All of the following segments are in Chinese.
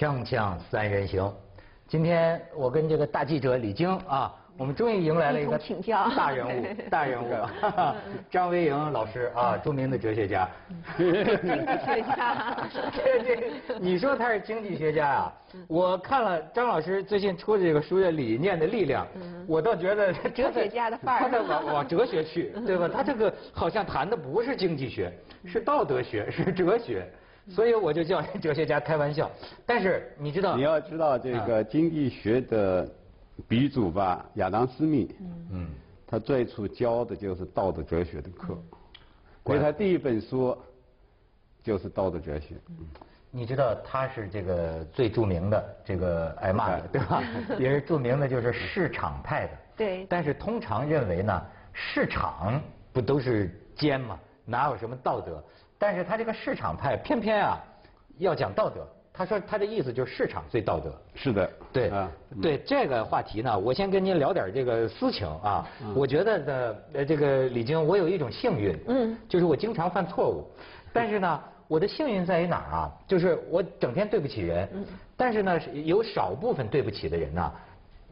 锵锵三人行，今天我跟这个大记者李菁啊，我们终于迎来了一个请教。大人物，大人物，张维迎老师啊，著名的哲学家。经济学家。这 这，你说他是经济学家啊？我看了张老师最近出的这个书叫《理念的力量》，我倒觉得他哲学家的范儿。他在往往哲学去，对吧？他这个好像谈的不是经济学，是道德学，是哲学，所以我就叫哲学家开玩笑。但是你知道，你要知道这个经济学的鼻祖吧，亚当·斯密，嗯，他最初教的就是道德哲学的课，怪所以他第一本书就是道德哲学。你知道他是这个最著名的这个挨骂的，对吧？也是著名的就是市场派的。对但是通常认为呢，市场不都是奸吗？哪有什么道德？但是他这个市场派偏偏啊要讲道德。他说他的意思就是市场最道德。是的，对啊，对这个话题呢，我先跟您聊点这个私情啊。我觉得呢，呃，这个李菁，我有一种幸运，嗯就是我经常犯错误，但是呢，我的幸运在于哪儿啊？就是我整天对不起人，嗯但是呢，有少部分对不起的人呢，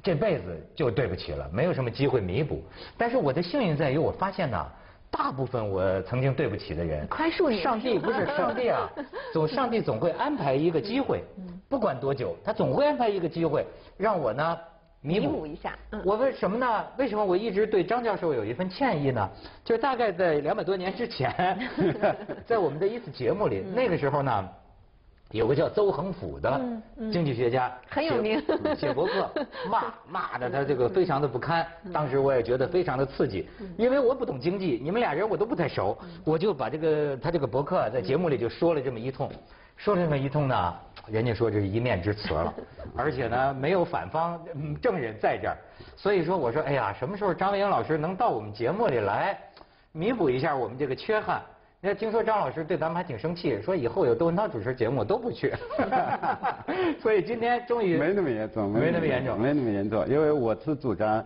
这辈子就对不起了，没有什么机会弥补。但是我的幸运在于，我发现呢。大部分我曾经对不起的人，宽恕你上帝不是上帝啊，总上帝总会安排一个机会，不管多久，他总会安排一个机会让我呢弥弥补补一下嗯我为什么呢？为什么我一直对张教授有一份歉意呢？就是大概在两百多年之前，在我们的一次节目里，嗯那个时候呢。有个叫邹恒甫的经济学家，很有名写写博客 骂骂的他这个非常的不堪。当时我也觉得非常的刺激，因为我不懂经济，你们俩人我都不太熟，我就把这个他这个博客在节目里就说了这么一通，说了这么一通呢，人家说这是一面之词了，而且呢没有反方嗯证人在这儿，所以说我说哎呀，什么时候张维迎老师能到我们节目里来，弥补一下我们这个缺憾？那听说张老师对咱们还挺生气，说以后有窦文涛主持节目我都不去。所以今天终于没那么严重，没那么严重，没那么严重，因为我是主张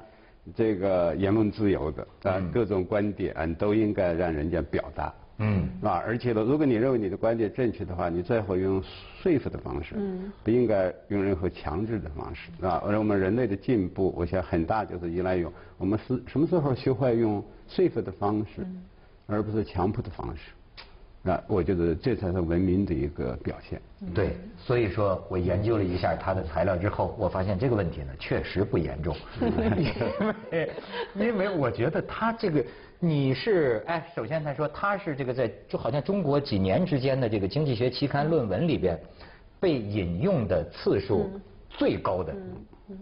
这个言论自由的，啊，嗯各种观点嗯都应该让人家表达。嗯啊，而且呢，如果你认为你的观点正确的话，你最好用说服的方式，嗯不应该用任何强制的方式啊。而我们人类的进步，我想很大就是依赖于我们是什么时候学会用说服的方式，而不是强迫的方式。啊，我觉得这才是文明的一个表现。对，所以说我研究了一下他的材料之后，我发现这个问题呢确实不严重，因为因为我觉得他这个你是哎，首先他说他是这个在就好像中国几年之间的这个经济学期刊论文里边被引用的次数最高的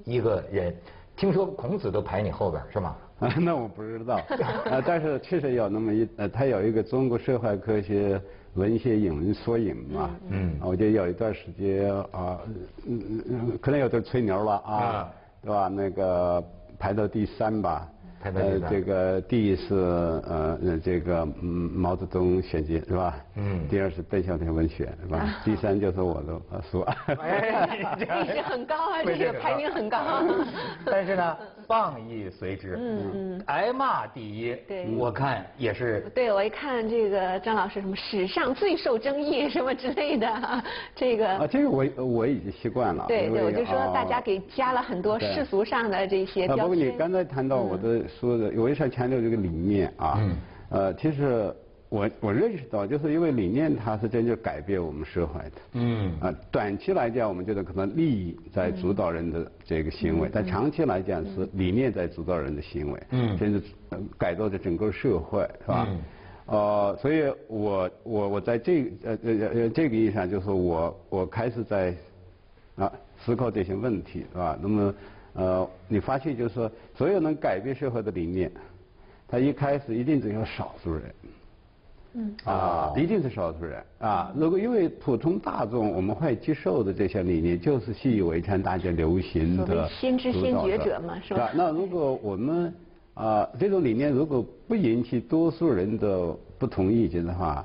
一个人，听说孔子都排你后边是吗？啊，那我不知道，啊，但是确实有那么一，呃，他有一个中国社会科学文学引文缩影嘛，嗯啊我觉得有一段时间啊，嗯嗯嗯，可能有点吹牛了啊啊，对吧？那个排到第三吧。呃，这个第一是呃呃这个嗯毛泽东选集是吧？嗯第二是邓小平文学是吧？第三就是我的呃书。哎，这 位置很高啊这个排名很高但是呢，谤亦随之，嗯嗯挨骂第一，对我看也是。对，我一看这个张老师什么史上最受争议什么之类的，这个啊，个这个我我已经习惯了。对对，我就说啊大家给加了很多世俗上的这些啊，标不过你。刚才谈到我的说的，我为啥强调这个理念啊？嗯呃，其实我我认识到，就是因为理念它是真正改变我们社会的。嗯啊，短期来讲，我们觉得可能利益在主导人的这个行为，但长期来讲是理念在主导人的行为，嗯甚至呃改造着整个社会，是吧？嗯呃，所以我我我在这个呃呃呃这个意义上，就是我我开始在啊思考这些问题，是吧？那么呃，你发现就是说，所有能改变社会的理念，它一开始一定只有少数人。嗯啊，一定是少数人啊。如果因为普通大众我们会接受的这些理念，就是习以为常、大家流行所谓的先知先觉者嘛是吧那如果我们啊这种理念如果不引起多数人的不同意见的话，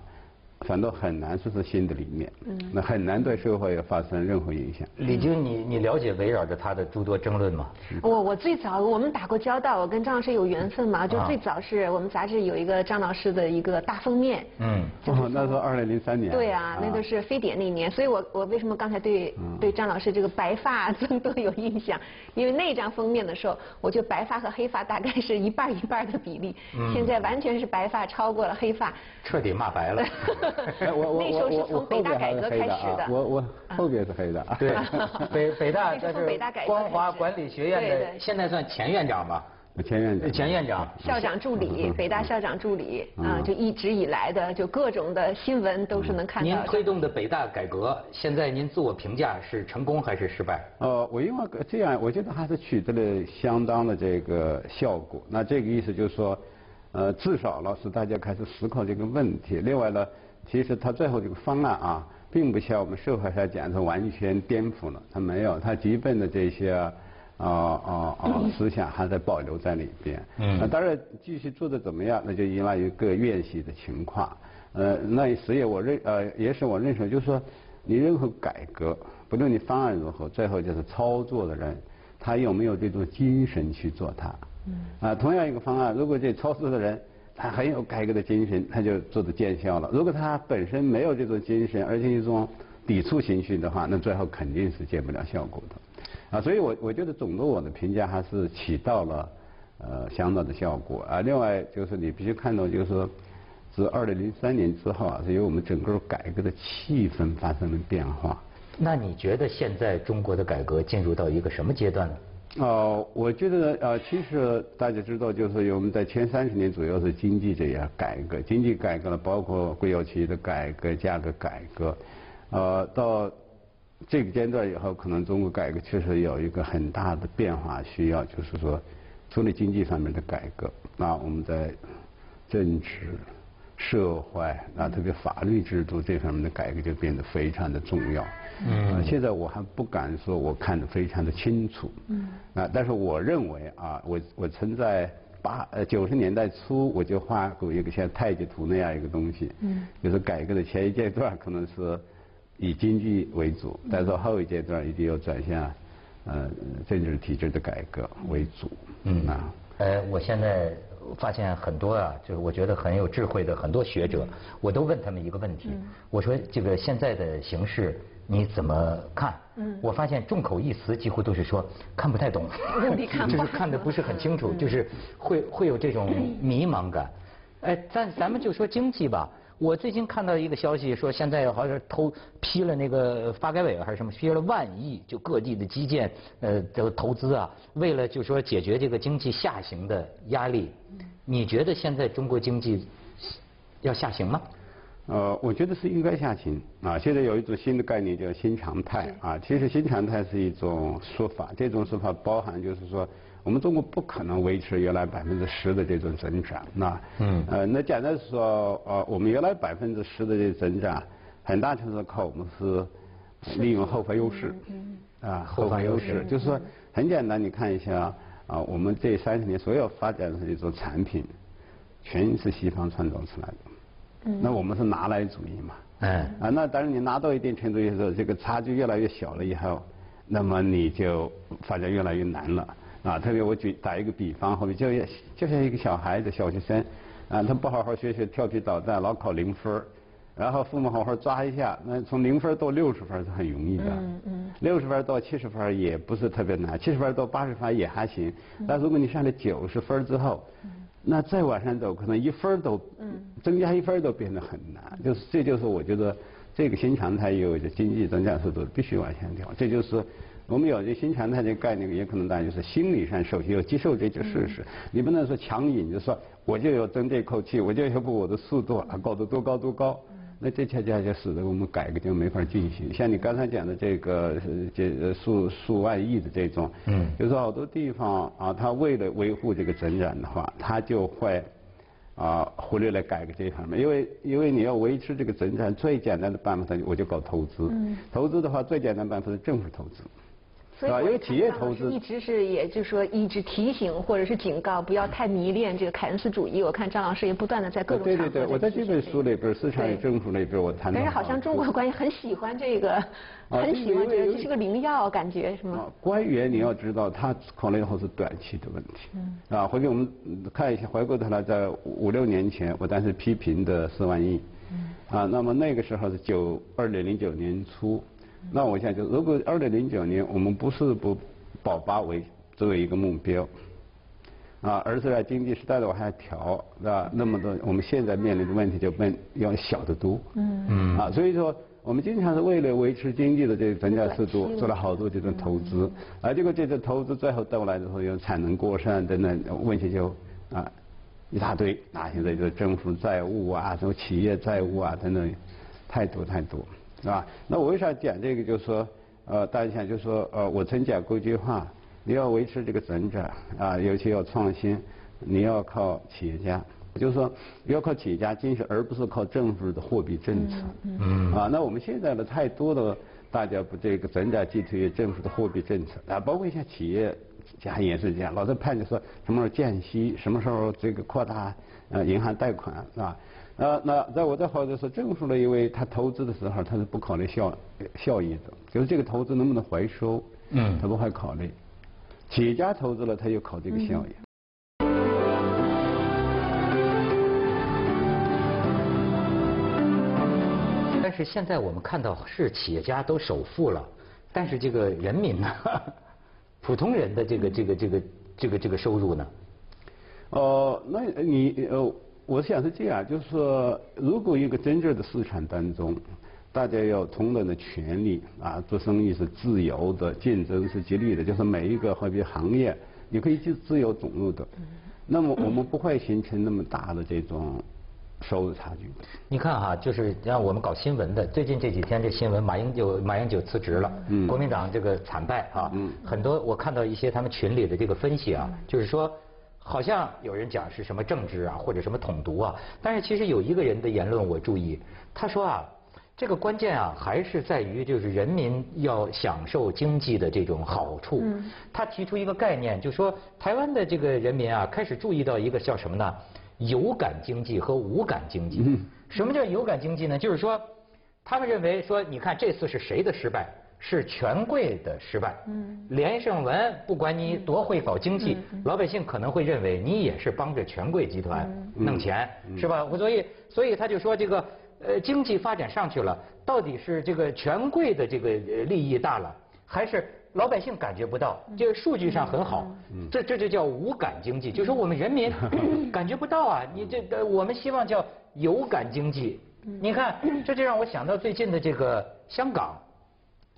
反倒很难说是新的理念，那很难对社会发生任何影响。李菁，你你了解围绕着他的诸多争论吗？我我最早我们打过交道，我跟张老师有缘分嘛，就最早是我们杂志有一个张老师的一个大封面。嗯。哦，那是二零零三年。对啊，那都是非典那年，所以我我为什么刚才对对张老师这个白发增多有印象？因为那张封面的时候，我觉得白发和黑发大概是一半一半的比例。嗯。现在完全是白发超过了黑发。彻底骂白了。我我 我我我后边还是黑的啊！我我后边是黑的啊！对，北北大这是光华管理学院的，现在算前院长吧？前院长。前院长。校长助理，北大校长助理啊，就一直以来的就各种的新闻都是能看到。您推动的北大改革，现在您自我评价是成功还是失败？呃，我因为这样，我觉得还是取得了相当的这个效果。那这个意思就是说，呃，至少了使大家开始思考这个问题。另外呢。其实他最后这个方案啊，并不像我们社会上讲的完全颠覆了，他没有，他基本的这些啊啊啊思想还在保留在里边。嗯。那当然继续做的怎么样，那就依赖于各院系的情况。呃，那实也我认呃也是我认识，就是说你任何改革，不论你方案如何，最后就是操作的人，他有没有这种精神去做它。嗯。啊，同样一个方案，如果这操作的人。他很有改革的精神，他就做的见效了。如果他本身没有这种精神，而且一种抵触情绪的话，那最后肯定是见不了效果的。啊，所以我我觉得总的我的评价还是起到了呃相当的效果。啊，另外就是你必须看到，就是说自二零零三年之后啊，是由我们整个改革的气氛发生了变化。那你觉得现在中国的改革进入到一个什么阶段呢？哦，我觉得呃，其实大家知道，就是我们在前三十年左右是经济这样改革，经济改革呢，包括国有企业的改革、价格改革，呃，到这个阶段以后，可能中国改革确实有一个很大的变化需要，就是说，除了经济上面的改革，那我们在政治、社会啊，特别法律制度这方面的改革就变得非常的重要。嗯，现在我还不敢说我看得非常的清楚。嗯，啊，但是我认为啊，我我曾在八呃九十年代初我就画过一个像太极图那样一个东西。嗯，就是改革的前一阶段可能是以经济为主，但是后一阶段一定要转向呃政治体制的改革为主。嗯啊，呃，我现在发现很多啊，就是我觉得很有智慧的很多学者，我都问他们一个问题，我说这个现在的形势。你怎么看？嗯，我发现众口一词，几乎都是说看不太懂，就是看的不是很清楚，就是会会有这种迷茫感。哎，但咱们就说经济吧。我最近看到一个消息，说现在好像投批了那个发改委还是什么，批了万亿，就各地的基建呃的投资啊，为了就说解决这个经济下行的压力。你觉得现在中国经济要下行吗？呃，我觉得是应该下行啊。现在有一种新的概念叫新常态啊。其实新常态是一种说法，这种说法包含就是说，我们中国不可能维持原来百分之十的这种增长。那嗯呃，那简单说，呃，我们原来百分之十的这增长，很大程度靠我们是利用后发优势。嗯啊，后发优势就是说很简单，你看一下啊，我们这三十年所有发展的这种产品，全是西方创造出来的。那我们是拿来主义嘛？哎，啊，那当然你拿到一定程度以后，这个差距越来越小了以后，那么你就发展越来越难了。啊，特别我举打一个比方，后面就就像一个小孩子，小学生，啊，他不好好学学，调皮捣蛋，老考零分然后父母好好抓一下，那从零分到六十分是很容易的。嗯嗯。六十分到七十分也不是特别难，七十分到八十分也还行。但如果你上了九十分之后，那再往上走，可能一分都嗯增加一分都变得很难。就是这就是我觉得这个新常态意味着经济增长速度必须往下调。这就是我们有这新常态这个概念，也可能大家就是心理上首先要接受这个事实。你不能说强引，就说我就要争这口气，我就要把我的速度啊搞得多高多高。那这恰恰就使得我们改革就没法进行。像你刚才讲的这个这数数万亿的这种，嗯，就是好多地方啊，他为了维护这个增长的话，他就会啊忽略了改革这一方面。因为因为你要维持这个增长，最简单的办法，我就搞投资。嗯。投资的话，最简单办法是政府投资。所以因为企业投资一直是，也就是说一直提醒或者是警告，不要太迷恋这个凯恩斯主义。我看张老师也不断的在各种对对对，我在这本书里边，市场与政府里边，我谈到。但是好像中国官员很喜欢这个，很喜欢这个，这是个灵药，感觉是吗？官员你要知道，他考虑后是短期的问题。嗯。啊，回给我们看一下，回过头来，在五六年前，我当时批评的四万亿。嗯。啊，那么那个时候是九二零零九年初。那我想就，如果二零零九年我们不是不保八为作为一个目标，啊，而是在经济时代的往下调，是吧？那么多我们现在面临的问题就变要小得多。嗯嗯。啊，所以说我们经常是为了维持经济的这个增加速度，做了好多这种投资，而结果这个投资最后到来的时候，有产能过剩等等问题就啊一大堆。啊，现在就是政府债务啊，什么企业债务啊等等，太多太多。是吧？那我为啥讲这个？就是说，呃，大家想，就是说，呃，我曾讲过一句话：你要维持这个增长啊，尤其要创新，你要靠企业家，就是说要靠企业家精神，而不是靠政府的货币政策。嗯。啊，那我们现在的太多的大家不这个增长寄托于政府的货币政策啊，包括一些企业家也是这样，老是盼着说什么时候降息，什么时候这个扩大呃银行贷款，是吧？啊，那在我这好就是政府呢，因为他投资的时候他是不考虑效效益的，就是这个投资能不能回收，嗯，他不会考虑。企业家投资了，他就考这个效益。但是现在我们看到是企业家都首富了，但是这个人民呢，普通人的这个这个这个这个这个收入呢？哦，那你呃。我想是这样，就是说，如果一个真正的市场当中，大家要同等的权利啊，做生意是自由的，竞争是激烈的，就是每一个好比行业，你可以去自由融入的，那么我们不会形成那么大的这种收入差距。你看哈，就是让我们搞新闻的，最近这几天这新闻，马英九马英九辞职了，国民党这个惨败啊，很多我看到一些他们群里的这个分析啊，就是说。好像有人讲是什么政治啊，或者什么统独啊，但是其实有一个人的言论我注意，他说啊，这个关键啊还是在于就是人民要享受经济的这种好处。他提出一个概念，就说台湾的这个人民啊开始注意到一个叫什么呢？有感经济和无感经济。什么叫有感经济呢？就是说他们认为说，你看这次是谁的失败？是权贵的失败。嗯，连胜文不管你多会搞经济，老百姓可能会认为你也是帮着权贵集团弄钱，是吧？所以，所以他就说这个呃经济发展上去了，到底是这个权贵的这个利益大了，还是老百姓感觉不到？这个数据上很好，这这就叫无感经济，就是我们人民 感觉不到啊。你这个我们希望叫有感经济。你看，这就让我想到最近的这个香港。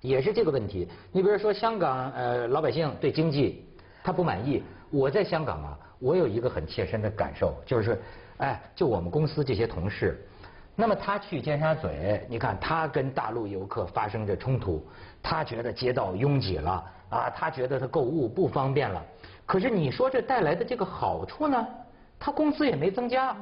也是这个问题。你比如说香港，呃，老百姓对经济他不满意。我在香港啊，我有一个很切身的感受，就是，哎，就我们公司这些同事，那么他去尖沙咀，你看他跟大陆游客发生着冲突，他觉得街道拥挤了，啊，他觉得他购物不方便了。可是你说这带来的这个好处呢，他工资也没增加。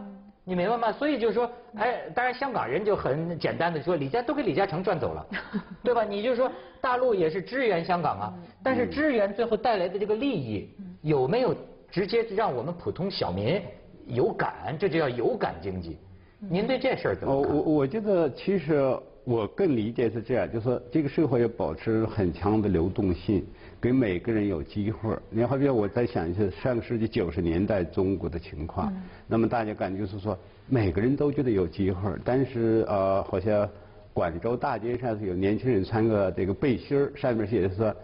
你明白吗？所以就是说，哎，当然香港人就很简单的说，李嘉都给李嘉诚赚走了，对吧？你就说大陆也是支援香港啊，但是支援最后带来的这个利益有没有直接让我们普通小民有感？这就叫有感经济。您对这事儿怎么看？我我我觉得其实我更理解是这样，就是说这个社会要保持很强的流动性。给每个人有机会。你好比我在想一下上个世纪九十年代中国的情况，那么大家感觉是说每个人都觉得有机会，但是呃，好像广州大街上是有年轻人穿个这个背心儿，上面写的是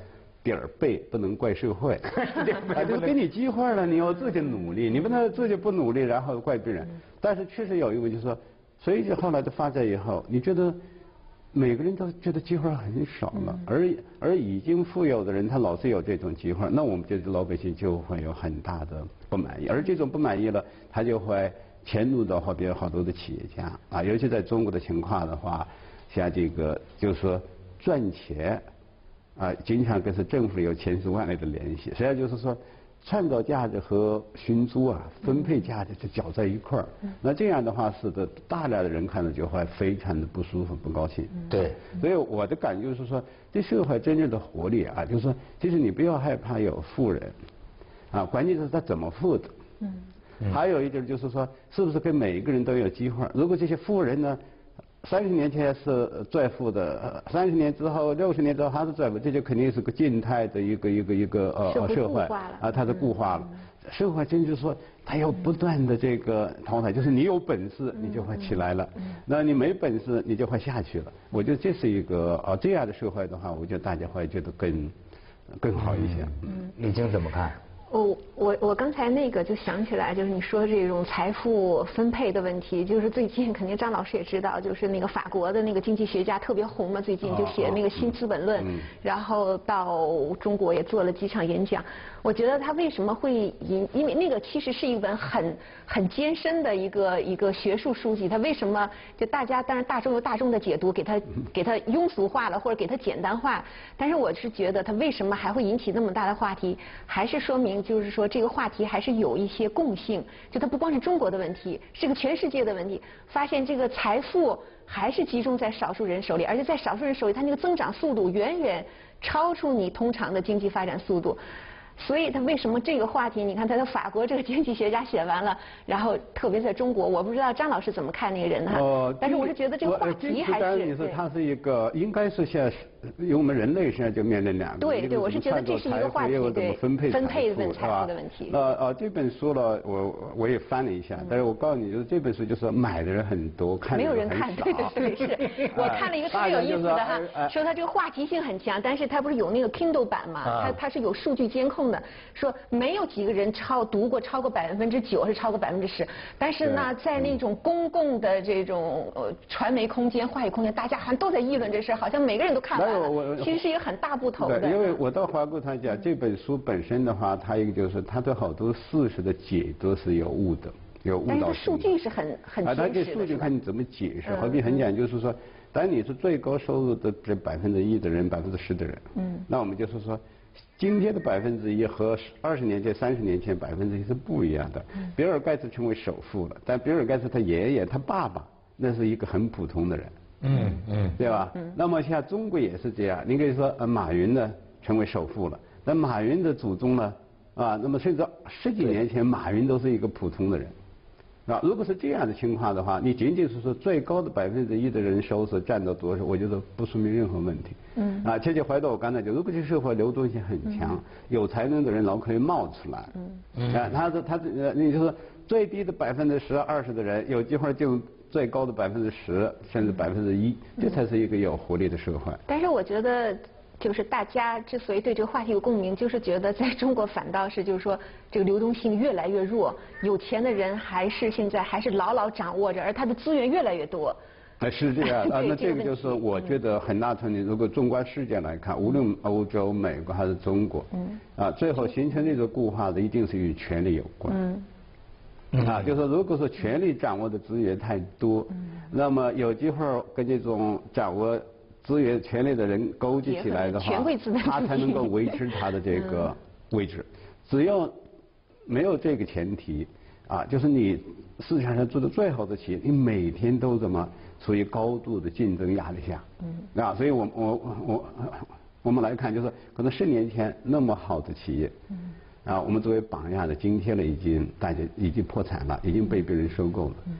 点儿背，不能怪社会。啊，就给你机会了，你要自己努力，你不能自己不努力，然后怪别人。但是确实有一个就是说，随着后来的发展以后，你觉得？每个人都觉得机会很少了，而而已经富有的人，他老是有这种机会，那我们觉得老百姓就会有很大的不满意，而这种不满意了，他就会迁怒到好比好多的企业家啊，尤其在中国的情况的话，像这个就是说赚钱啊，经常跟是政府有千丝万缕的联系，实际上就是说创造价值和寻租啊，分配价值就搅在一块儿。那这样的话，使得大量的人看到就会非常的不舒服、不高兴。对。所以我的感觉就是说，这社会真正的活力啊，就是说，其实你不要害怕有富人，啊，关键是他怎么富的。嗯。还有一点就是说，是不是给每一个人都有机会？如果这些富人呢？三十年前是最富的，三十年之后、六十年之后还是最富，这就肯定是个静态的一个一个一个呃社会啊，它是固化了。社会经济说，它要不断的这个淘汰，就是你有本事你就会起来了，那你没本事你就会下去了。我觉得这是一个啊这样的社会的话，我觉得大家会觉得更更好一些。嗯，李晶怎么看？我我我刚才那个就想起来，就是你说这种财富分配的问题，就是最近肯定张老师也知道，就是那个法国的那个经济学家特别红嘛，最近就写那个新资本论，然后到中国也做了几场演讲。我觉得他为什么会引？因为那个其实是一本很很艰深的一个一个学术书籍。他为什么就大家当然大众有大众的解读，给他给他庸俗化了或者给他简单化。但是我是觉得他为什么还会引起那么大的话题，还是说明就是说这个话题还是有一些共性。就它不光是中国的问题，是个全世界的问题。发现这个财富还是集中在少数人手里，而且在少数人手里，它那个增长速度远远超出你通常的经济发展速度。所以他为什么这个话题？你看他的法国这个经济学家写完了，然后特别在中国，我不知道张老师怎么看那个人哈。哦。但是我是觉得这个话题还是。你说他是一个，应该是现在，因为我们人类现在就面临两个。对对，我是觉得这是一个话题，对。分配分配财富的问题。呃呃，这本书呢，我我也翻了一下，但是我告诉你，就是这本书就是买的人很多，看。没有人看，对 对是。我看了一个特别有意思的哈，说他这个话题性很强，但是他不是有那个 Kindle 版嘛？他他是有数据监控的，说。没有几个人超读过超过百分之九，是超过百分之十。但是呢，在那种公共的这种呃传媒空间、话语空间，大家好像都在议论这事，好像每个人都看完了。其实是一个很大不同的。因为我到华国他讲这本书本身的话，它一个就是它对好多事实的解读是有误的，有误导。但是数据是很很啊，它这数据看你怎么解释。何必很讲就是说，当你是最高收入的这百分之一的人，百分之十的人，嗯，那我们就是说。今天的百分之一和二十年前、三十年前百分之一是不一样的。比尔盖茨成为首富了，但比尔盖茨他爷爷、他爸爸那是一个很普通的人。嗯嗯，对吧？那么像中国也是这样，你可以说呃马云呢成为首富了，但马云的祖宗呢啊，那么甚至十几年前马云都是一个普通的人。啊，如果是这样的情况的话，你仅仅是说最高的百分之一的人收入占到多少，我觉得不说明任何问题。嗯。啊，切切回到我刚才讲，如果这社会流动性很强，有才能的人老可以冒出来。嗯。啊，他是他呃，你就是最低的百分之十二十的人，有机会进入最高的百分之十甚至百分之一，这才是一个有活力的社会。但是我觉得。就是大家之所以对这个话题有共鸣，就是觉得在中国反倒是就是说这个流动性越来越弱，有钱的人还是现在还是牢牢掌握着，而他的资源越来越多。哎，是这样 啊，那这个就是我觉得很大程度，如果纵观世界来看，无论欧洲、美国还是中国，嗯，啊，最后形成这个固化的一定是与权力有关。嗯，啊，就是说，如果说权力掌握的资源太多，嗯，那么有机会跟这种掌握。资源、权力的人勾结起来的话，他才能够维持他的这个位置。只要没有这个前提，啊，就是你市场上做的最好的企业，你每天都怎么处于高度的竞争压力下？嗯。啊，所以我我我我们来看，就是可能十年前那么好的企业，嗯。啊，我们作为榜样的，今天呢已经大家已经破产了，已经被别人收购了。嗯。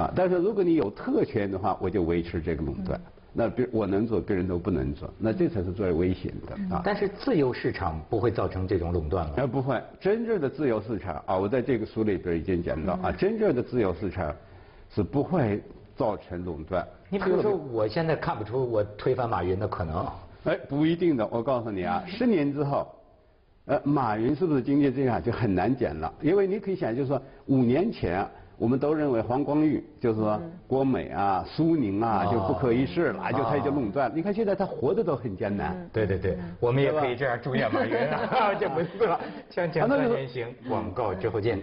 啊，但是如果你有特权的话，我就维持这个垄断。那别我能做，别人都不能做，那这才是最危险的啊！但是自由市场不会造成这种垄断吗？啊，不会，真正的自由市场啊，我在这个书里边已经讲到啊，真正的自由市场是不会造成垄断。你比如说，我现在看不出我推翻马云的可能。哎，不一定的，我告诉你啊，十年之后，呃，马云是不是经济这样就很难讲了？因为你可以想，就是说五年前。我们都认为黄光裕就是说国美啊、苏宁啊就不可一世了，就他就垄断。你看现在他活的都很艰难。对对对，我们也可以这样祝愿马云 啊，就不是了。锵锵三人行，广告之后见。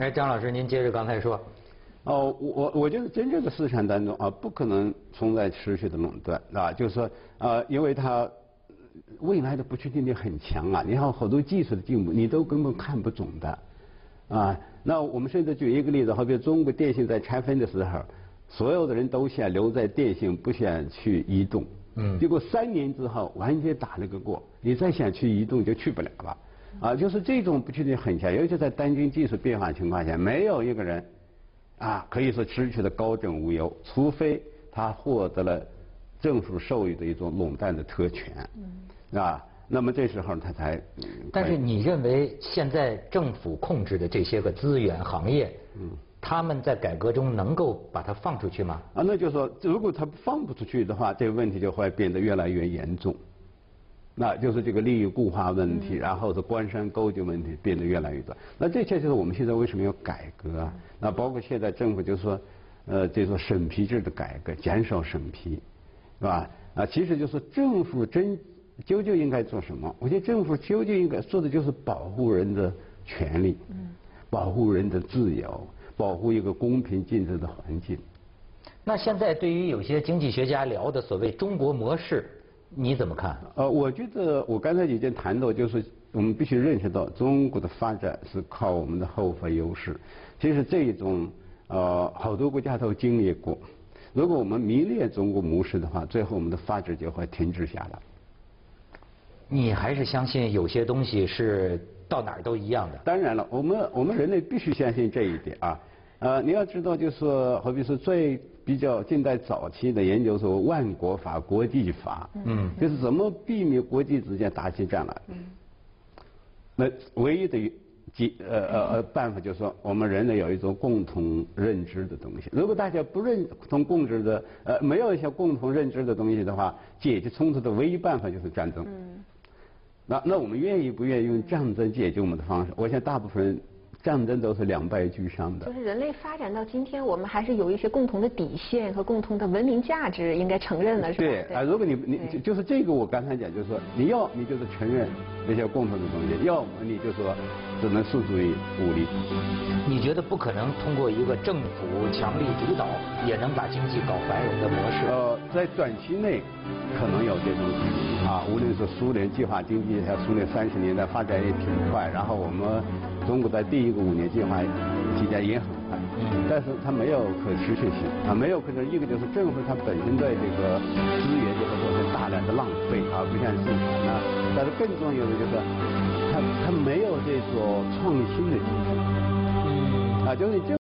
哎，张老师，您接着刚才说，哦，我我我觉得真正的市场当中啊，不可能存在持续的垄断，啊，就是说啊，因为它未来的不确定力很强啊，你看好多技术的进步，你都根本看不懂的，啊，那我们现在举一个例子，好比中国电信在拆分的时候，所有的人都想留在电信，不想去移动，嗯，结果三年之后完全打了个过，你再想去移动就去不了了，啊，就是这种不确定很强，尤其在单军技术变化情况下，没有一个人啊可以说持续的高枕无忧，除非他获得了政府授予的一种垄断的特权，嗯，啊，那么这时候他才，嗯但是你认为现在政府控制的这些个资源行业，嗯，他们在改革中能够把它放出去吗？啊，那就是说，如果他放不出去的话，这个问题就会变得越来越严重。那就是这个利益固化问题，然后是官商勾结问题变得越来越多。那这些就是我们现在为什么要改革啊？那包括现在政府就是说，呃，这种审批制的改革，减少审批，是吧？啊，其实就是政府真究竟应该做什么？我觉得政府究竟应该做的就是保护人的权利，保护人的自由，保护一个公平竞争的环境。那现在对于有些经济学家聊的所谓中国模式，你怎么看？呃，我觉得我刚才已经谈到，就是我们必须认识到，中国的发展是靠我们的后发优势。其实这一种呃，好多国家都经历过。如果我们迷恋中国模式的话，最后我们的发展就会停滞下来。你还是相信有些东西是到哪儿都一样的？当然了，我们我们人类必须相信这一点啊。呃，你要知道，就是说，好比说最比较近代早期的研究说万国法、国际法，嗯，就是怎么避免国际之间打起仗来。嗯。那唯一的解呃呃呃办法就是说，我们人类有一种共同认知的东西。如果大家不认同共知的，呃，没有一些共同认知的东西的话，解决冲突的唯一办法就是战争。嗯。那那我们愿意不愿意用战争解决我们的方式？我想大部分人战争都是两败俱伤的。就是人类发展到今天，我们还是有一些共同的底线和共同的文明价值，应该承认的是吧？对啊，如果你你就就是这个，我刚才讲就是说，你要你就是承认那些共同的东西，要么你就说只能诉诸于武力。你觉得不可能通过一个政府强力主导也能把经济搞繁荣的模式？呃，在短期内可能有这种啊，无论是苏联计划经济，还有苏联三十年代发展也挺快，然后我们中国在第一个五年计划期间也很快，但是它没有可持续性啊，没有可能一个就是政府它本身对这个资源就会造成大量的浪费啊，不像市场啊，但是更重要的就是它它没有这种创新的精神。啊，就是你这。